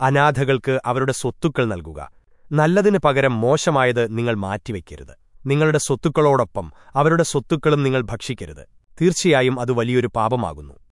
അനാഥകൾക്ക് അവരുടെ സ്വത്തുക്കൾ നൽകുക. നല്ലതിനു പകരം മോശമായത് നിങ്ങൾ മാറ്റിവെക്കരുത്. നിങ്ങളുടെ സ്വത്തുക്കളോടൊപ്പം അവരുടെ സ്വത്തുക്കളും നിങ്ങൾ ഭക്ഷിക്കരുത്. തീർച്ചയായും അത് വലിയൊരു പാപമാകുന്നു.